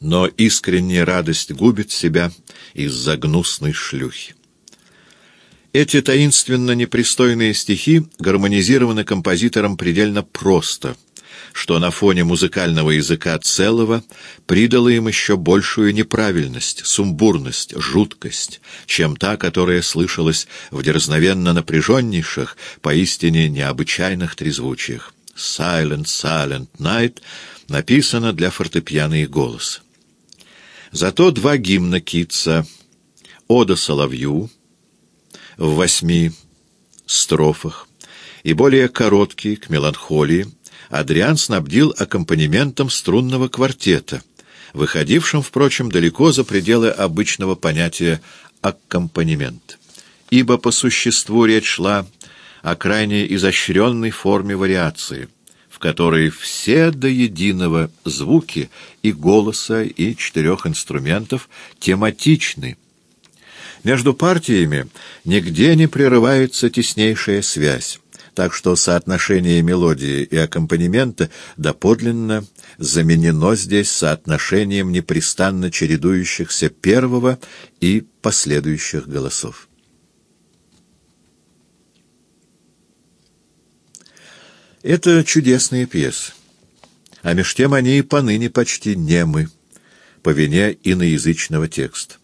но искренняя радость губит себя из-за гнусной шлюхи. Эти таинственно непристойные стихи гармонизированы композитором предельно просто, что на фоне музыкального языка целого придало им еще большую неправильность, сумбурность, жуткость, чем та, которая слышалась в дерзновенно напряженнейших, поистине необычайных трезвучиях. «Silent, Silent Night» написано для фортепиано и голоса. Зато два гимна Китса. «Ода соловью» в восьми строфах и более короткий, к меланхолии, Адриан снабдил аккомпанементом струнного квартета, выходившим, впрочем, далеко за пределы обычного понятия аккомпанемент. Ибо по существу речь шла о крайне изощренной форме вариации — в которой все до единого звуки и голоса, и четырех инструментов тематичны. Между партиями нигде не прерывается теснейшая связь, так что соотношение мелодии и аккомпанемента доподлинно заменено здесь соотношением непрестанно чередующихся первого и последующих голосов. Это чудесные пьесы. А меж тем они и поныне почти немы, по вине иноязычного текста.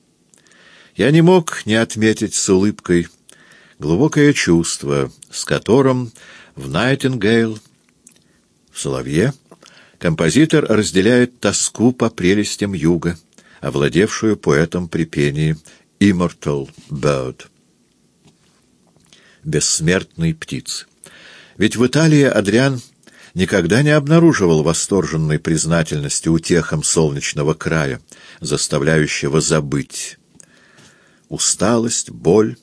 Я не мог не отметить с улыбкой глубокое чувство, с которым в «Найтингейл», в «Соловье» композитор разделяет тоску по прелестям юга, овладевшую поэтом при пении «Immortal Bird» — «Бессмертной птицы». Ведь в Италии Адриан никогда не обнаруживал восторженной признательности утехам солнечного края, заставляющего забыть. Усталость, боль,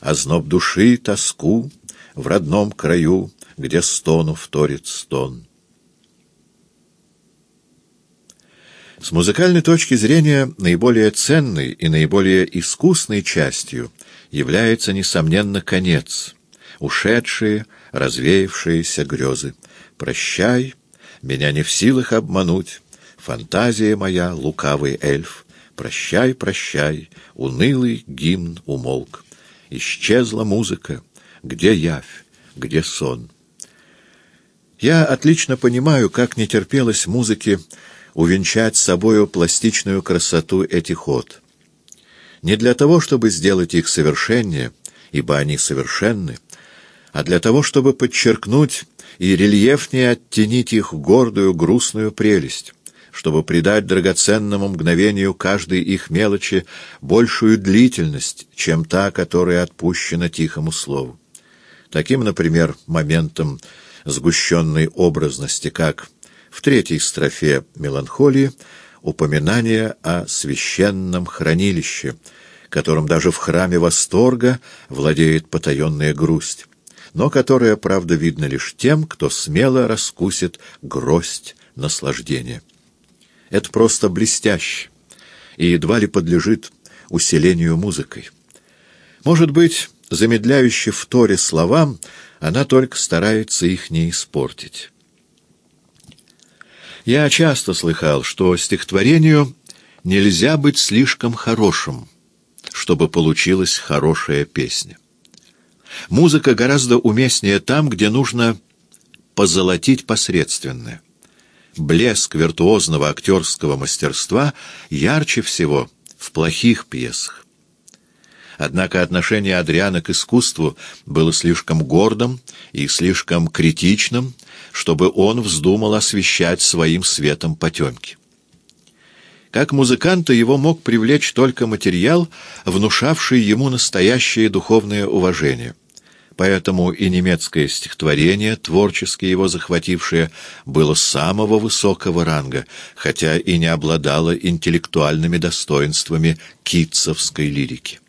озноб души, тоску в родном краю, где стону вторит стон. С музыкальной точки зрения наиболее ценной и наиболее искусной частью является, несомненно, конец, ушедшие, развеявшиеся грезы. Прощай, меня не в силах обмануть, фантазия моя, лукавый эльф. Прощай, прощай, унылый гимн умолк. Исчезла музыка, где явь, где сон. Я отлично понимаю, как не терпелось музыке увенчать собою пластичную красоту этих от. Не для того, чтобы сделать их совершеннее, ибо они совершенны, а для того, чтобы подчеркнуть и рельефнее оттенить их гордую, грустную прелесть, чтобы придать драгоценному мгновению каждой их мелочи большую длительность, чем та, которая отпущена тихому слову. Таким, например, моментом сгущенной образности, как в третьей строфе «Меланхолии» упоминание о священном хранилище, которым даже в храме восторга владеет потаенная грусть но которое, правда, видно лишь тем, кто смело раскусит гроздь наслаждения. Это просто блестяще и едва ли подлежит усилению музыкой. Может быть, замедляюще в торе словам, она только старается их не испортить. Я часто слыхал, что стихотворению нельзя быть слишком хорошим, чтобы получилась хорошая песня. Музыка гораздо уместнее там, где нужно позолотить посредственное. Блеск виртуозного актерского мастерства ярче всего в плохих пьесах. Однако отношение Адриана к искусству было слишком гордым и слишком критичным, чтобы он вздумал освещать своим светом потемки. Как музыканта его мог привлечь только материал, внушавший ему настоящее духовное уважение — Поэтому и немецкое стихотворение, творчески его захватившее, было самого высокого ранга, хотя и не обладало интеллектуальными достоинствами китцевской лирики.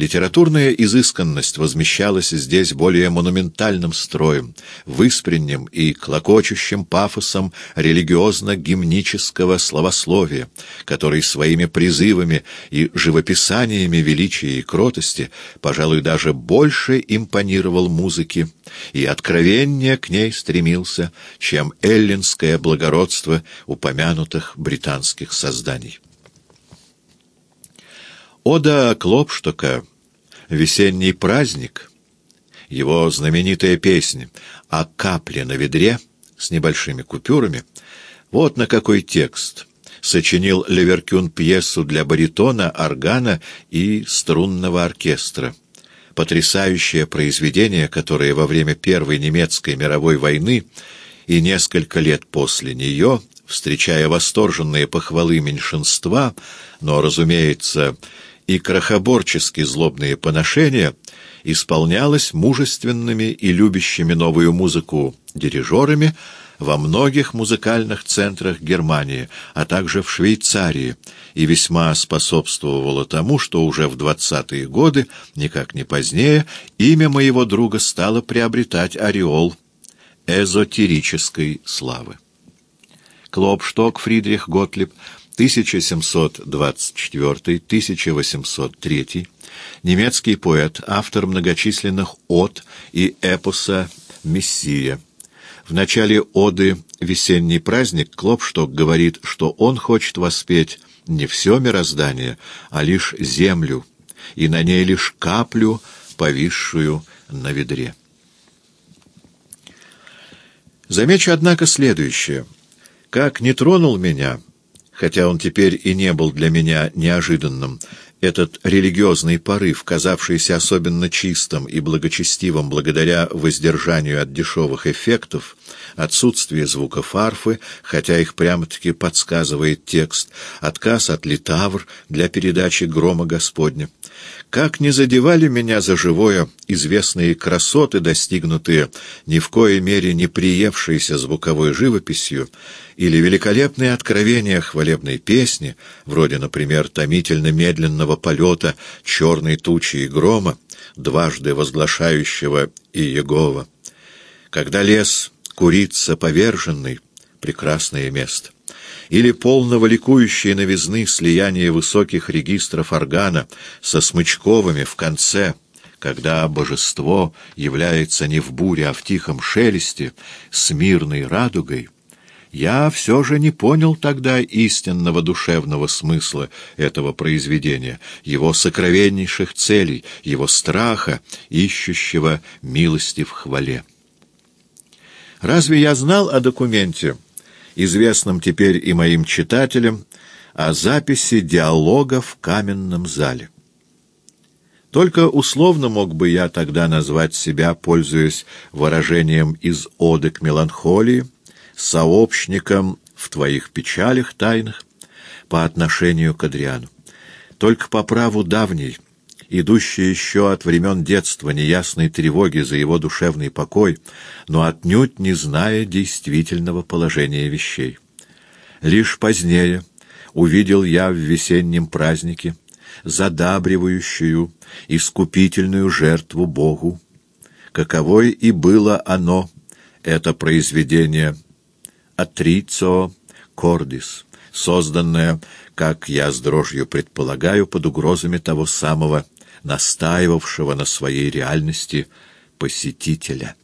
Литературная изысканность возмещалась здесь более монументальным строем, выспренним и клокочущим пафосом религиозно-гимнического словословия, который своими призывами и живописаниями величия и кротости, пожалуй, даже больше импонировал музыке и откровеннее к ней стремился, чем эллинское благородство упомянутых британских созданий. Ода Клопштока «Весенний праздник», его знаменитая песня о капле на ведре с небольшими купюрами, вот на какой текст сочинил Леверкюн пьесу для баритона, органа и струнного оркестра. Потрясающее произведение, которое во время Первой немецкой мировой войны и несколько лет после нее, встречая восторженные похвалы меньшинства, но, разумеется, и крохоборчески злобные поношения исполнялось мужественными и любящими новую музыку дирижерами во многих музыкальных центрах Германии, а также в Швейцарии, и весьма способствовало тому, что уже в двадцатые годы, никак не позднее, имя моего друга стало приобретать ореол эзотерической славы. Клопшток Фридрих Готлиб 1724-1803, немецкий поэт, автор многочисленных от и эпоса «Мессия». В начале оды «Весенний праздник» Клопшток говорит, что он хочет воспеть не все мироздание, а лишь землю, и на ней лишь каплю, повисшую на ведре. Замечу, однако, следующее. Как не тронул меня хотя он теперь и не был для меня неожиданным, этот религиозный порыв, казавшийся особенно чистым и благочестивым благодаря воздержанию от дешевых эффектов, отсутствие звуков арфы, хотя их прямо-таки подсказывает текст, отказ от литавр для передачи грома Господня. Как не задевали меня за живое известные красоты, достигнутые ни в коей мере не приевшейся звуковой живописью, или великолепные откровения хвалебной песни, вроде, например, томительно-медленного полета черной тучи и грома, дважды возглашающего Иегова. Когда лес курица поверженный, прекрасное место или полного ликующей новизны слияние высоких регистров органа со смычковыми в конце, когда божество является не в буре, а в тихом шелесте, с мирной радугой, я все же не понял тогда истинного душевного смысла этого произведения, его сокровеннейших целей, его страха, ищущего милости в хвале. Разве я знал о документе, известном теперь и моим читателям, о записи диалога в каменном зале. Только условно мог бы я тогда назвать себя, пользуясь выражением из «Оды к меланхолии», сообщником в твоих печалях тайных по отношению к Адриану. Только по праву давней — идущей еще от времен детства неясной тревоги за его душевный покой, но отнюдь не зная действительного положения вещей. Лишь позднее увидел я в весеннем празднике задабривающую, искупительную жертву Богу, каковой и было оно, это произведение «Атрицо Кордис», созданное, как я с дрожью предполагаю, под угрозами того самого настаивавшего на своей реальности посетителя.